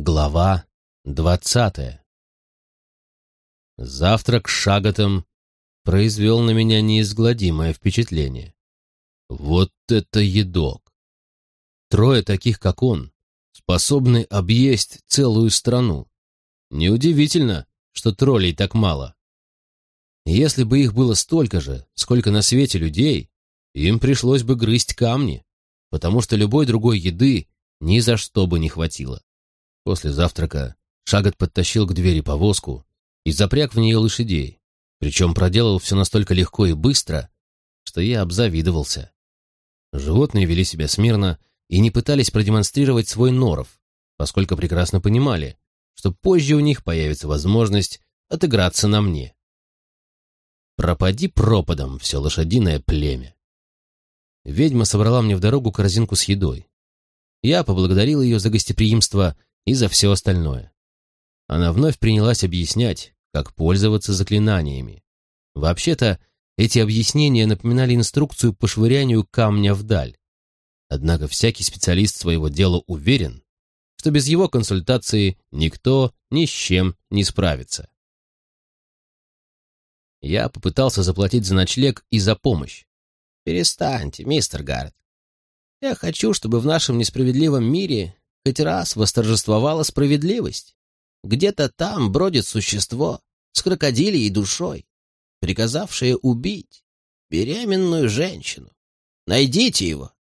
Глава двадцатая Завтрак с шаготом произвел на меня неизгладимое впечатление. Вот это едок! Трое таких, как он, способны объесть целую страну. Неудивительно, что троллей так мало. Если бы их было столько же, сколько на свете людей, им пришлось бы грызть камни, потому что любой другой еды ни за что бы не хватило. После завтрака Шагот подтащил к двери повозку и запряг в нее лошадей, причем проделал все настолько легко и быстро, что я обзавидовался. Животные вели себя смирно и не пытались продемонстрировать свой норов, поскольку прекрасно понимали, что позже у них появится возможность отыграться на мне. Пропади пропадом все лошадиное племя. Ведьма собрала мне в дорогу корзинку с едой. Я поблагодарил ее за гостеприимство и за все остальное. Она вновь принялась объяснять, как пользоваться заклинаниями. Вообще-то, эти объяснения напоминали инструкцию по швырянию камня вдаль. Однако всякий специалист своего дела уверен, что без его консультации никто ни с чем не справится. Я попытался заплатить за ночлег и за помощь. «Перестаньте, мистер Гаррет. Я хочу, чтобы в нашем несправедливом мире хоть раз восторжествовала справедливость. Где-то там бродит существо с крокодилией душой, приказавшее убить беременную женщину. Найдите его,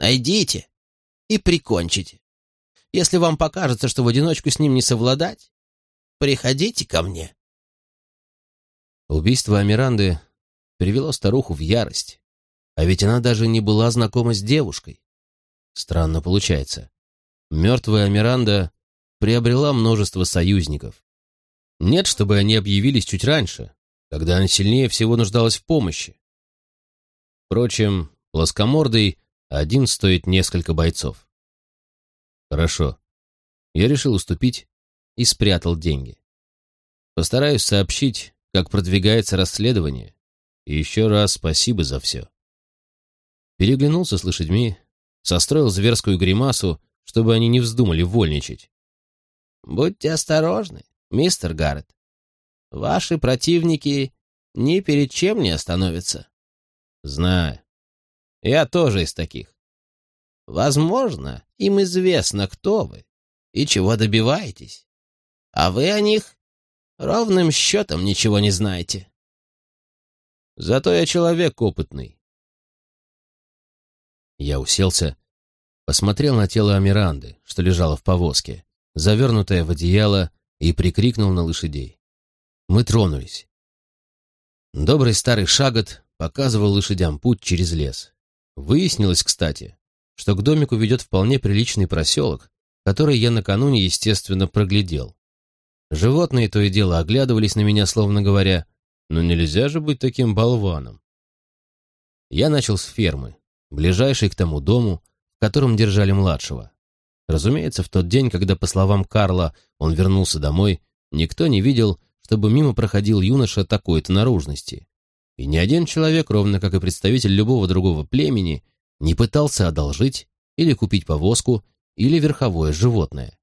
найдите и прикончите. Если вам покажется, что в одиночку с ним не совладать, приходите ко мне. Убийство Амиранды привело старуху в ярость, а ведь она даже не была знакома с девушкой. Странно получается. Мертвая Миранда приобрела множество союзников. Нет, чтобы они объявились чуть раньше, когда она сильнее всего нуждалась в помощи. Впрочем, плоскомордый один стоит несколько бойцов. Хорошо. Я решил уступить и спрятал деньги. Постараюсь сообщить, как продвигается расследование. И еще раз спасибо за все. Переглянулся с лошадьми, состроил зверскую гримасу чтобы они не вздумали вольничать. «Будьте осторожны, мистер Гаррет. Ваши противники ни перед чем не остановятся». «Знаю. Я тоже из таких». «Возможно, им известно, кто вы и чего добиваетесь, а вы о них ровным счетом ничего не знаете». «Зато я человек опытный». Я уселся посмотрел на тело Амиранды, что лежало в повозке, завернутое в одеяло, и прикрикнул на лошадей. Мы тронулись. Добрый старый Шагот показывал лошадям путь через лес. Выяснилось, кстати, что к домику ведет вполне приличный проселок, который я накануне, естественно, проглядел. Животные то и дело оглядывались на меня, словно говоря, «Ну нельзя же быть таким болваном». Я начал с фермы, ближайшей к тому дому, котором держали младшего. Разумеется, в тот день, когда, по словам Карла, он вернулся домой, никто не видел, чтобы мимо проходил юноша такой-то наружности. И ни один человек, ровно как и представитель любого другого племени, не пытался одолжить или купить повозку или верховое животное.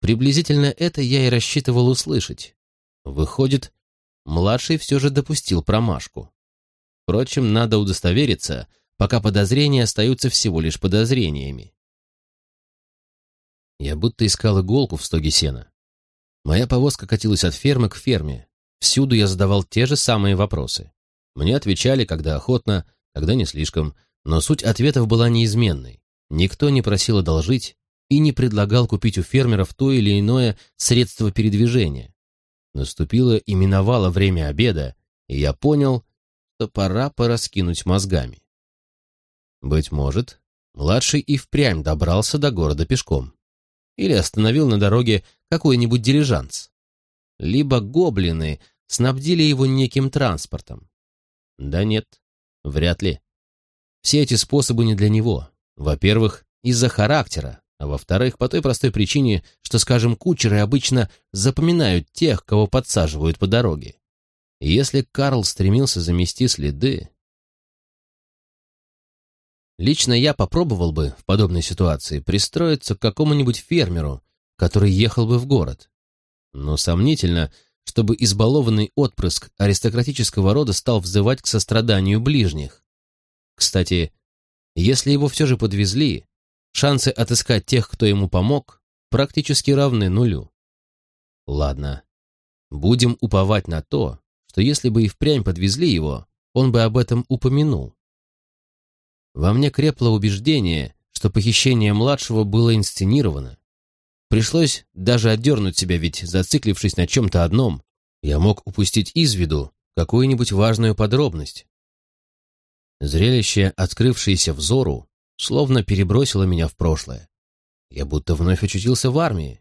Приблизительно это я и рассчитывал услышать. Выходит, младший все же допустил промашку. Впрочем, надо удостовериться, пока подозрения остаются всего лишь подозрениями. Я будто искал иголку в стоге сена. Моя повозка катилась от фермы к ферме. Всюду я задавал те же самые вопросы. Мне отвечали, когда охотно, когда не слишком, но суть ответов была неизменной. Никто не просил одолжить и не предлагал купить у фермеров то или иное средство передвижения. Наступило и миновало время обеда, и я понял, что пора пораскинуть мозгами. Быть может, младший и впрямь добрался до города пешком. Или остановил на дороге какой-нибудь дилижанс. Либо гоблины снабдили его неким транспортом. Да нет, вряд ли. Все эти способы не для него. Во-первых, из-за характера, а во-вторых, по той простой причине, что, скажем, кучеры обычно запоминают тех, кого подсаживают по дороге. И если Карл стремился замести следы, Лично я попробовал бы в подобной ситуации пристроиться к какому-нибудь фермеру, который ехал бы в город. Но сомнительно, чтобы избалованный отпрыск аристократического рода стал взывать к состраданию ближних. Кстати, если его все же подвезли, шансы отыскать тех, кто ему помог, практически равны нулю. Ладно, будем уповать на то, что если бы и впрямь подвезли его, он бы об этом упомянул. Во мне крепло убеждение, что похищение младшего было инсценировано. Пришлось даже отдернуть себя, ведь, зациклившись на чем-то одном, я мог упустить из виду какую-нибудь важную подробность. Зрелище, открывшееся взору, словно перебросило меня в прошлое. Я будто вновь очутился в армии.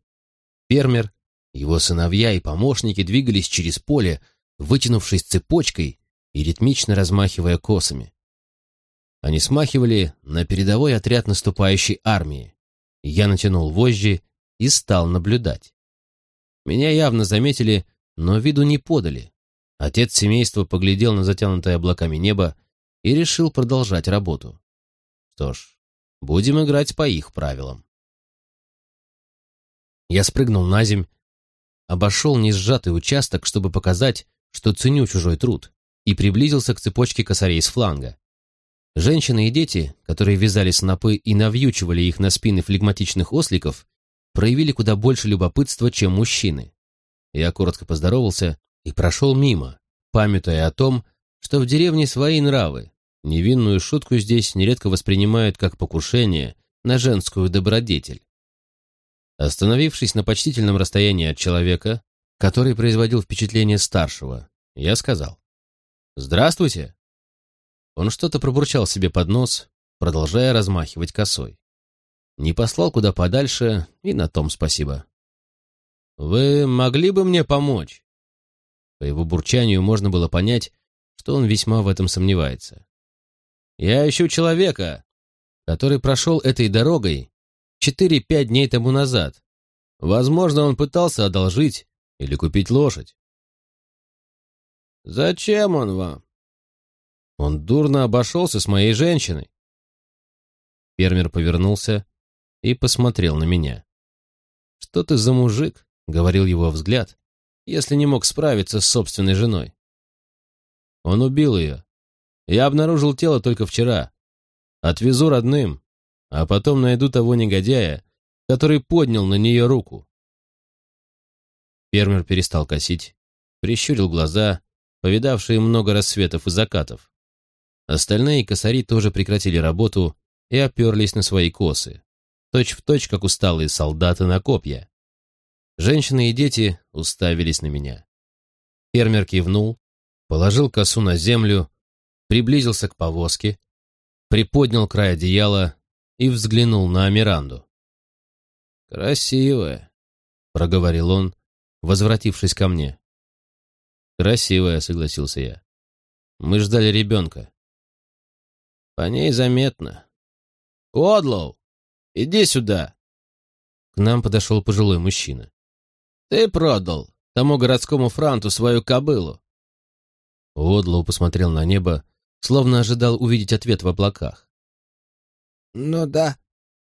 Фермер, его сыновья и помощники двигались через поле, вытянувшись цепочкой и ритмично размахивая косами. Они смахивали на передовой отряд наступающей армии. Я натянул вожжи и стал наблюдать. Меня явно заметили, но виду не подали. Отец семейства поглядел на затянутое облаками небо и решил продолжать работу. Что ж, будем играть по их правилам. Я спрыгнул на земь, обошел несжатый участок, чтобы показать, что ценю чужой труд, и приблизился к цепочке косарей с фланга. Женщины и дети, которые вязали снопы и навьючивали их на спины флегматичных осликов, проявили куда больше любопытства, чем мужчины. Я коротко поздоровался и прошел мимо, памятуя о том, что в деревне свои нравы. Невинную шутку здесь нередко воспринимают как покушение на женскую добродетель. Остановившись на почтительном расстоянии от человека, который производил впечатление старшего, я сказал «Здравствуйте!» Он что-то пробурчал себе под нос, продолжая размахивать косой. Не послал куда подальше, и на том спасибо. «Вы могли бы мне помочь?» По его бурчанию можно было понять, что он весьма в этом сомневается. «Я ищу человека, который прошел этой дорогой четыре-пять дней тому назад. Возможно, он пытался одолжить или купить лошадь». «Зачем он вам?» «Он дурно обошелся с моей женщиной». Фермер повернулся и посмотрел на меня. «Что ты за мужик?» — говорил его взгляд, если не мог справиться с собственной женой. Он убил ее. Я обнаружил тело только вчера. Отвезу родным, а потом найду того негодяя, который поднял на нее руку. Фермер перестал косить, прищурил глаза, повидавшие много рассветов и закатов. Остальные косари тоже прекратили работу и оперлись на свои косы, точь в точь, как усталые солдаты на копья. Женщины и дети уставились на меня. Фермер кивнул, положил косу на землю, приблизился к повозке, приподнял край одеяла и взглянул на Амиранду. «Красивая», — проговорил он, возвратившись ко мне. «Красивая», — согласился я. «Мы ждали ребенка». «По ней заметно». «Одлоу, иди сюда!» К нам подошел пожилой мужчина. Ты продал тому городскому франту свою кобылу. Одлоу посмотрел на небо, словно ожидал увидеть ответ в облаках. «Ну да,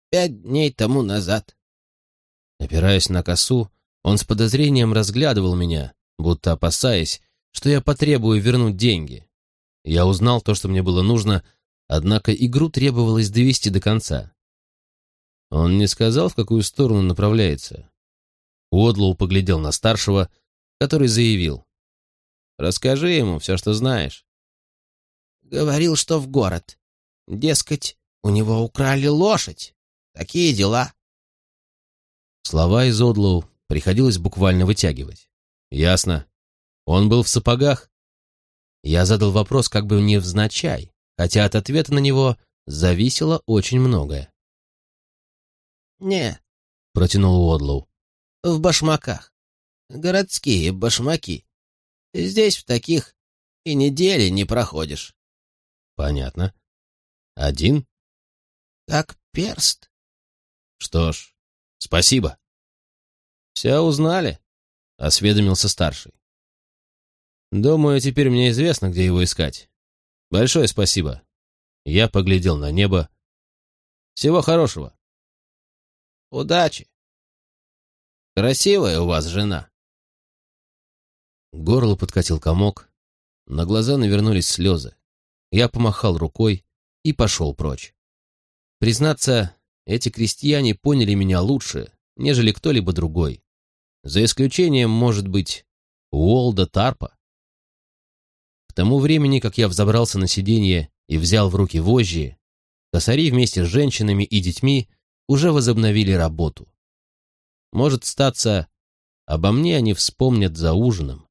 пять дней тому назад». Опираясь на косу, он с подозрением разглядывал меня, будто опасаясь, что я потребую вернуть деньги. Я узнал то, что мне было нужно, однако игру требовалось довести до конца. Он не сказал, в какую сторону направляется. Уодлоу поглядел на старшего, который заявил. «Расскажи ему все, что знаешь». «Говорил, что в город. Дескать, у него украли лошадь. Такие дела». Слова из Одлоу приходилось буквально вытягивать. «Ясно. Он был в сапогах?» Я задал вопрос как бы невзначай, хотя от ответа на него зависело очень многое. «Не», — протянул Уодлоу в башмаках. Городские башмаки. Здесь в таких и недели не проходишь. Понятно. Один? Как перст. Что ж, спасибо. Все узнали? Осведомился старший. Думаю, теперь мне известно, где его искать. Большое спасибо. Я поглядел на небо. Всего хорошего. Удачи. Красивая у вас жена. Горло подкатил комок, на глаза навернулись слезы. Я помахал рукой и пошел прочь. Признаться, эти крестьяне поняли меня лучше, нежели кто-либо другой. За исключением, может быть, Уолда Тарпа. К тому времени, как я взобрался на сиденье и взял в руки вожжи, косари вместе с женщинами и детьми уже возобновили работу. Может статься, обо мне они вспомнят за ужином.